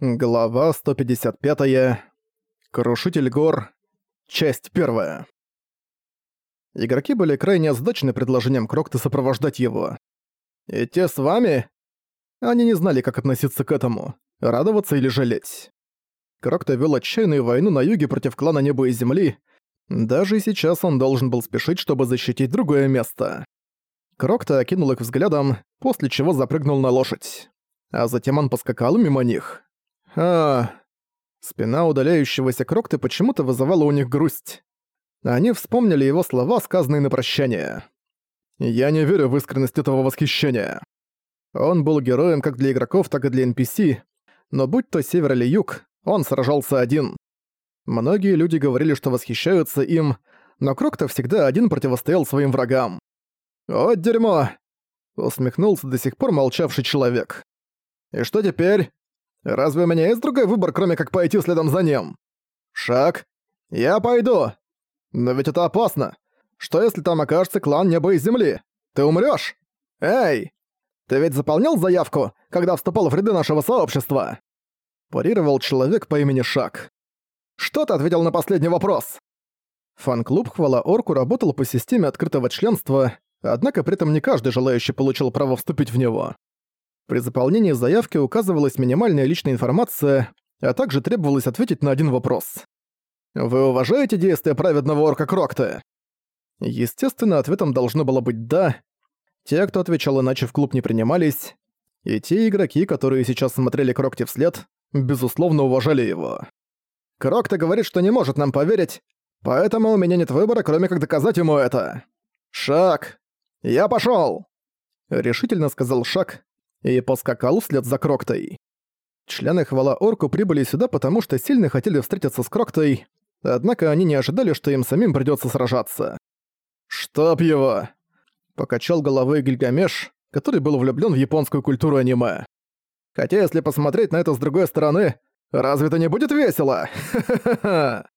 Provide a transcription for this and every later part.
Глава 155. Крушитель гор. Часть 1. Игроки были крайне озадачены предложением Крокта сопровождать его. И те с вами? Они не знали, как относиться к этому, радоваться или жалеть. Крокта вел отчаянную войну на юге против клана Неба и Земли. Даже сейчас он должен был спешить, чтобы защитить другое место. Крокта окинул их взглядом, после чего запрыгнул на лошадь. А затем он поскакал мимо них. А Спина удаляющегося Крокты почему-то вызывала у них грусть. Они вспомнили его слова, сказанные на прощание. «Я не верю в искренность этого восхищения». Он был героем как для игроков, так и для NPC, но будь то север или юг, он сражался один. Многие люди говорили, что восхищаются им, но Крокто всегда один противостоял своим врагам. «О, дерьмо!» — усмехнулся до сих пор молчавший человек. «И что теперь?» Разве у меня есть другой выбор, кроме как пойти следом за ним? Шаг. Я пойду. Но ведь это опасно. Что если там окажется клан неба и земли? Ты умрёшь? Эй! Ты ведь заполнял заявку, когда вступал в ряды нашего сообщества? Парировал человек по имени Шаг. Что ты ответил на последний вопрос? Фан-клуб Хвала Орку работал по системе открытого членства, однако при этом не каждый желающий получил право вступить в него. При заполнении заявки указывалась минимальная личная информация, а также требовалось ответить на один вопрос. «Вы уважаете действия праведного орка Крокта?» Естественно, ответом должно было быть «да». Те, кто отвечал иначе, в клуб не принимались, и те игроки, которые сейчас смотрели Крокте вслед, безусловно уважали его. «Крокта говорит, что не может нам поверить, поэтому у меня нет выбора, кроме как доказать ему это». «Шаг! Я пошел! решительно сказал Шаг, и поскакал вслед за Кроктой. Члены Хвала Орку прибыли сюда, потому что сильно хотели встретиться с Кроктой, однако они не ожидали, что им самим придётся сражаться. «Чтоб его!» — покачал головой Гильгамеш, который был влюблён в японскую культуру аниме. «Хотя, если посмотреть на это с другой стороны, разве это не будет весело?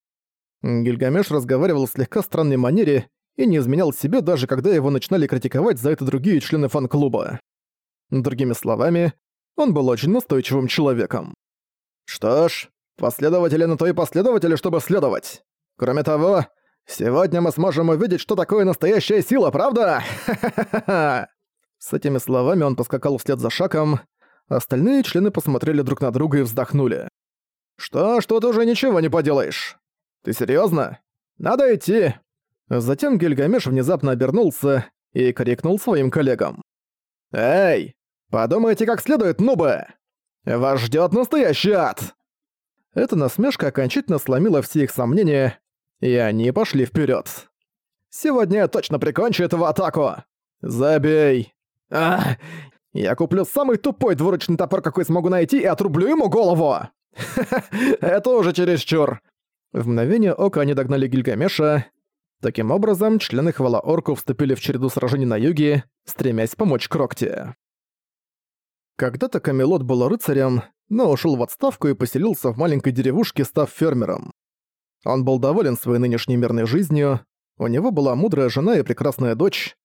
Гильгамеш разговаривал в слегка странной манере и не изменял себе, даже когда его начинали критиковать за это другие члены фан-клуба. Другими словами, он был очень настойчивым человеком. Что ж, последователи на то последователи, чтобы следовать. Кроме того, сегодня мы сможем увидеть, что такое настоящая сила, правда? С этими словами он поскакал вслед за Шаком. Остальные члены посмотрели друг на друга и вздохнули. «Что, что ты уже ничего не поделаешь? Ты серьезно? Надо идти!» Затем Гильгамеш внезапно обернулся и крикнул своим коллегам. «Эй, Подумайте как следует, нубы! Вас ждет настоящий ад!» Эта насмешка окончательно сломила все их сомнения, и они пошли вперед. «Сегодня я точно прикончу этого атаку! Забей!» «Ах! Я куплю самый тупой двуручный топор, какой смогу найти, и отрублю ему голову!» это уже чересчур!» В мгновение ока они догнали Гильгамеша. Таким образом, члены хвала орку вступили в череду сражений на юге, стремясь помочь Крокте. Когда-то Камелот был рыцарем, но ушел в отставку и поселился в маленькой деревушке, став фермером. Он был доволен своей нынешней мирной жизнью, у него была мудрая жена и прекрасная дочь.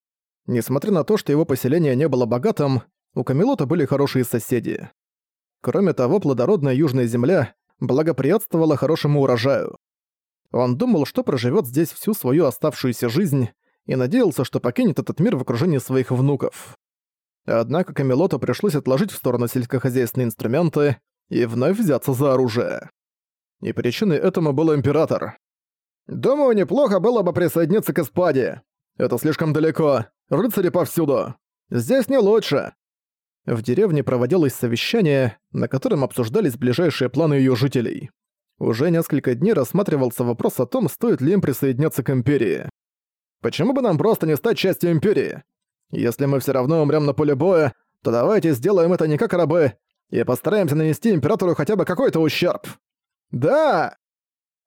Несмотря на то, что его поселение не было богатым, у Камелота были хорошие соседи. Кроме того, плодородная южная земля благоприятствовала хорошему урожаю. Он думал, что проживет здесь всю свою оставшуюся жизнь и надеялся, что покинет этот мир в окружении своих внуков. Однако Камелоту пришлось отложить в сторону сельскохозяйственные инструменты и вновь взяться за оружие. И причиной этому был император. «Думаю, неплохо было бы присоединиться к Испаде. Это слишком далеко. Рыцари повсюду. Здесь не лучше. В деревне проводилось совещание, на котором обсуждались ближайшие планы её жителей. Уже несколько дней рассматривался вопрос о том, стоит ли им присоединяться к Империи. «Почему бы нам просто не стать частью Империи? Если мы все равно умрем на поле боя, то давайте сделаем это не как рабы и постараемся нанести императору хотя бы какой-то ущерб. Да!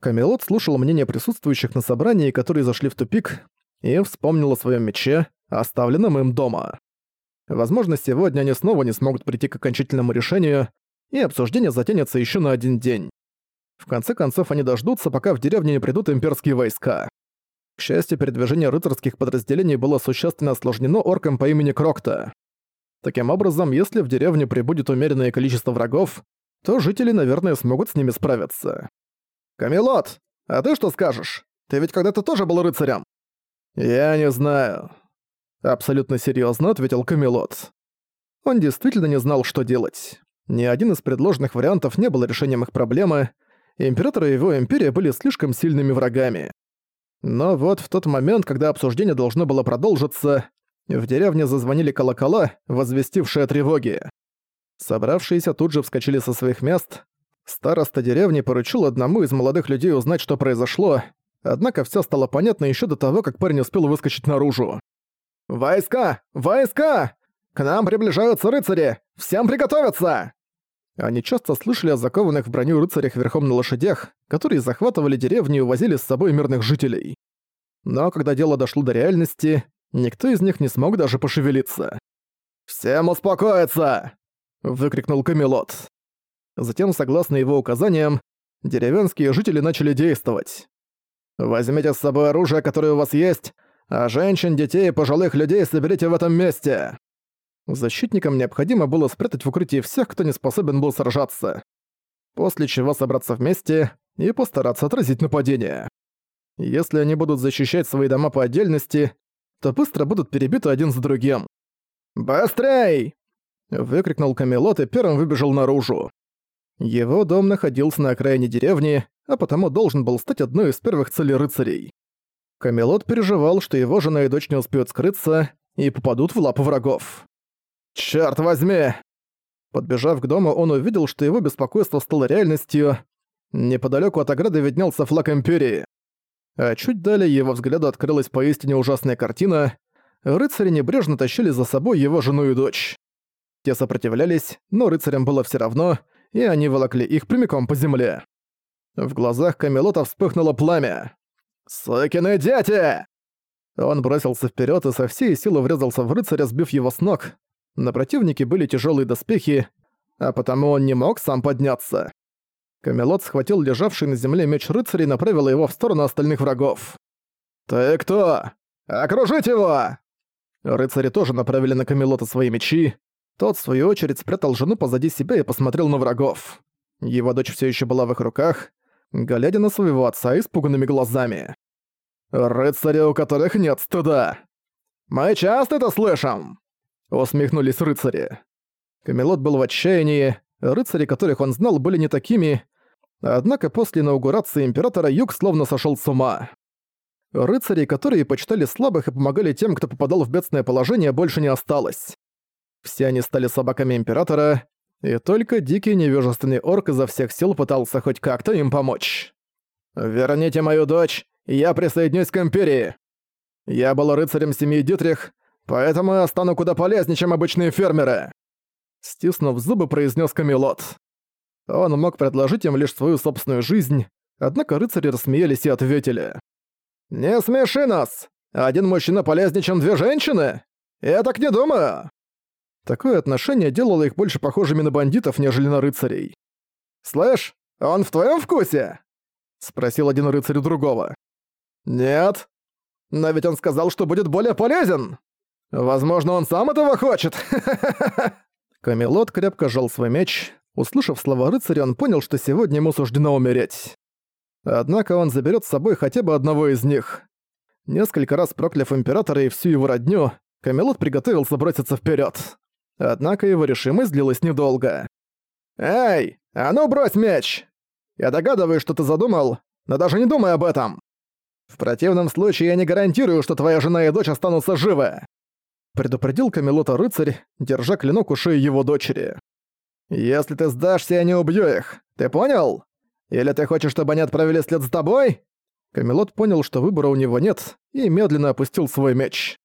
Камелот слушал мнение присутствующих на собрании, которые зашли в тупик, и вспомнил о своем мече, оставленном им дома. Возможно, сегодня они снова не смогут прийти к окончательному решению, и обсуждение затянется еще на один день. В конце концов, они дождутся, пока в деревне не придут имперские войска. К счастью, передвижение рыцарских подразделений было существенно осложнено орком по имени Крокта. Таким образом, если в деревню прибудет умеренное количество врагов, то жители, наверное, смогут с ними справиться. «Камелот, а ты что скажешь? Ты ведь когда-то тоже был рыцарем?» «Я не знаю», — абсолютно серьезно ответил Камелот. Он действительно не знал, что делать. Ни один из предложенных вариантов не был решением их проблемы, Император и его империя были слишком сильными врагами. Но вот в тот момент, когда обсуждение должно было продолжиться, в деревне зазвонили колокола, возвестившие тревоги. Собравшиеся тут же вскочили со своих мест. Староста деревни поручил одному из молодых людей узнать, что произошло, однако все стало понятно еще до того, как парень успел выскочить наружу. «Войска! Войска! К нам приближаются рыцари! Всем приготовиться!» Они часто слышали о закованных в броню рыцарях верхом на лошадях, которые захватывали деревни и увозили с собой мирных жителей. Но когда дело дошло до реальности, никто из них не смог даже пошевелиться. «Всем успокоиться!» — выкрикнул Камелот. Затем, согласно его указаниям, деревенские жители начали действовать. «Возьмите с собой оружие, которое у вас есть, а женщин, детей и пожилых людей соберите в этом месте!» Защитникам необходимо было спрятать в укрытии всех, кто не способен был сражаться. После чего собраться вместе и постараться отразить нападение. Если они будут защищать свои дома по отдельности, то быстро будут перебиты один за другим. «Быстрей!» — выкрикнул Камелот и первым выбежал наружу. Его дом находился на окраине деревни, а потому должен был стать одной из первых целей рыцарей. Камелот переживал, что его жена и дочь не успеют скрыться и попадут в лапы врагов. «Чёрт возьми!» Подбежав к дому, он увидел, что его беспокойство стало реальностью. Неподалеку от ограды виднелся флаг Империи. А чуть далее его взгляду открылась поистине ужасная картина. Рыцари небрежно тащили за собой его жену и дочь. Те сопротивлялись, но рыцарям было все равно, и они волокли их прямиком по земле. В глазах Камелота вспыхнуло пламя. «Сукины дети!» Он бросился вперед и со всей силы врезался в рыцаря, сбив его с ног, на противнике были тяжелые доспехи, а потому он не мог сам подняться. Камелот схватил лежавший на земле меч рыцаря и направил его в сторону остальных врагов. «Ты кто? Окружить его!» Рыцари тоже направили на Камелота свои мечи. Тот, в свою очередь, спрятал жену позади себя и посмотрел на врагов. Его дочь все еще была в их руках, глядя на своего отца испуганными глазами. «Рыцари, у которых нет стыда!» «Мы часто это слышим!» Усмехнулись рыцари. Камелот был в отчаянии, рыцари, которых он знал, были не такими, однако после инаугурации императора Юг словно сошел с ума. Рыцарей, которые почитали слабых и помогали тем, кто попадал в бедственное положение, больше не осталось. Все они стали собаками Императора, и только дикий невежественный орк изо всех сил пытался хоть как-то им помочь. «Верните мою дочь, я присоединюсь к Империи!» Я был рыцарем семьи Дитрих, Поэтому я стану куда полезнее, чем обычные фермеры!» Стиснув зубы, произнес Камелот. Он мог предложить им лишь свою собственную жизнь, однако рыцари рассмеялись и ответили. «Не смеши нас! Один мужчина полезнее, чем две женщины! Я так не думаю!» Такое отношение делало их больше похожими на бандитов, нежели на рыцарей. «Слышь, он в твоем вкусе?» — спросил один рыцарь у другого. «Нет. Но ведь он сказал, что будет более полезен!» «Возможно, он сам этого хочет!» Камелот крепко сжал свой меч. Услышав слова рыцаря, он понял, что сегодня ему суждено умереть. Однако он заберет с собой хотя бы одного из них. Несколько раз прокляв императора и всю его родню, Камелот приготовился броситься вперед. Однако его решимость длилась недолго. «Эй, а ну брось меч! Я догадываюсь, что ты задумал, но даже не думай об этом. В противном случае я не гарантирую, что твоя жена и дочь останутся живы. Предупредил Камелота рыцарь, держа клинок у шеи его дочери. «Если ты сдашься, я не убью их. Ты понял? Или ты хочешь, чтобы они отправили след за тобой?» Камелот понял, что выбора у него нет, и медленно опустил свой меч.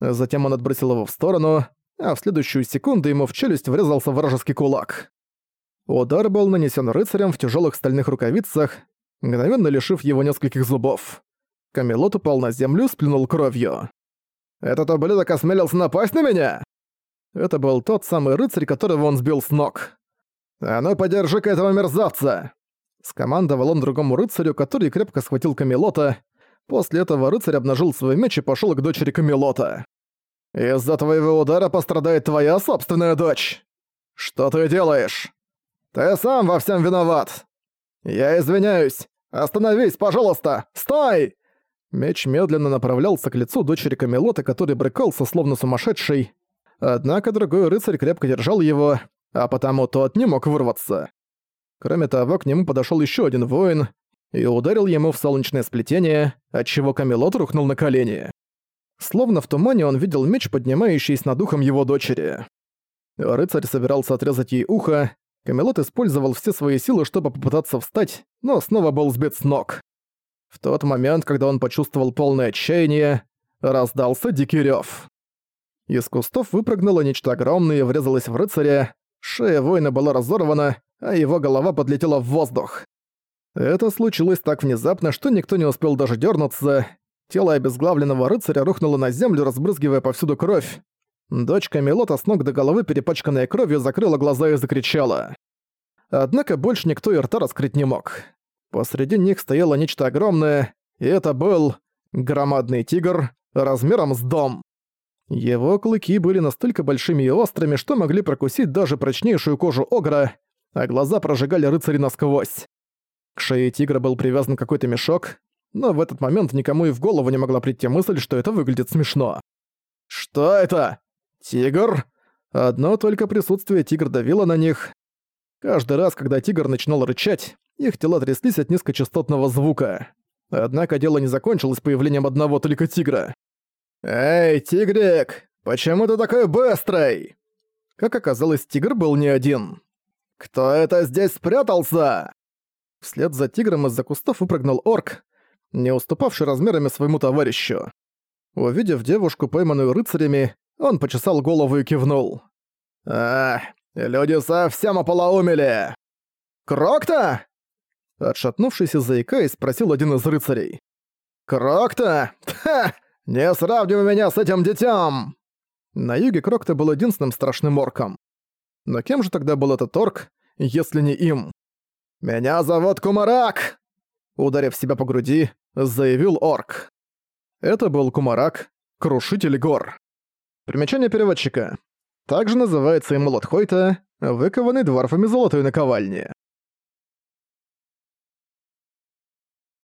Затем он отбросил его в сторону, а в следующую секунду ему в челюсть врезался вражеский кулак. Удар был нанесен рыцарем в тяжелых стальных рукавицах, мгновенно лишив его нескольких зубов. Камелот упал на землю, сплюнул кровью. Этот ублюдок осмелился напасть на меня!» Это был тот самый рыцарь, которого он сбил с ног. «А ну, подержи-ка этого мерзавца!» Скомандовал он другому рыцарю, который крепко схватил Камелота. После этого рыцарь обнажил свой меч и пошел к дочери Камелота. «Из-за твоего удара пострадает твоя собственная дочь!» «Что ты делаешь?» «Ты сам во всем виноват!» «Я извиняюсь! Остановись, пожалуйста! Стой!» Меч медленно направлялся к лицу дочери Камелота, который брыкался словно сумасшедший. Однако другой рыцарь крепко держал его, а потому тот не мог вырваться. Кроме того, к нему подошёл ещё один воин и ударил ему в солнечное сплетение, отчего Камелот рухнул на колени. Словно в тумане он видел меч, поднимающийся над духом его дочери. Рыцарь собирался отрезать ей ухо, Камелот использовал все свои силы, чтобы попытаться встать, но снова был сбит с ног. В тот момент, когда он почувствовал полное отчаяние, раздался дикий рёв. Из кустов выпрыгнуло нечто огромное и врезалось в рыцаря. Шея воина была разорвана, а его голова подлетела в воздух. Это случилось так внезапно, что никто не успел даже дернуться. Тело обезглавленного рыцаря рухнуло на землю, разбрызгивая повсюду кровь. Дочка Мелота с ног до головы, перепачканная кровью, закрыла глаза и закричала. Однако больше никто и рта раскрыть не мог. Посреди них стояло нечто огромное, и это был громадный тигр размером с дом. Его клыки были настолько большими и острыми, что могли прокусить даже прочнейшую кожу огра, а глаза прожигали рыцари насквозь. К шее тигра был привязан какой-то мешок, но в этот момент никому и в голову не могла прийти мысль, что это выглядит смешно. «Что это? Тигр?» Одно только присутствие тигра давило на них, Каждый раз, когда тигр начинал рычать, их тела тряслись от низкочастотного звука. Однако дело не закончилось появлением одного только тигра. «Эй, тигрик, почему ты такой быстрый?» Как оказалось, тигр был не один. «Кто это здесь спрятался?» Вслед за тигром из-за кустов выпрыгнул орк, не уступавший размерами своему товарищу. Увидев девушку, пойманную рыцарями, он почесал голову и кивнул. «Ах, Люди совсем ополоумели!» «Крокта?» Отшатнувшись и заикаясь, спросил один из рыцарей. «Крокта? Ха! Не сравнивай меня с этим детем!» На юге Крокта был единственным страшным орком. Но кем же тогда был этот орк, если не им? «Меня зовут Кумарак!» Ударив себя по груди, заявил орк. Это был Кумарак, крушитель гор. Примечание переводчика также называется и молот Хойта, выкованный дворфами золотой наковальни.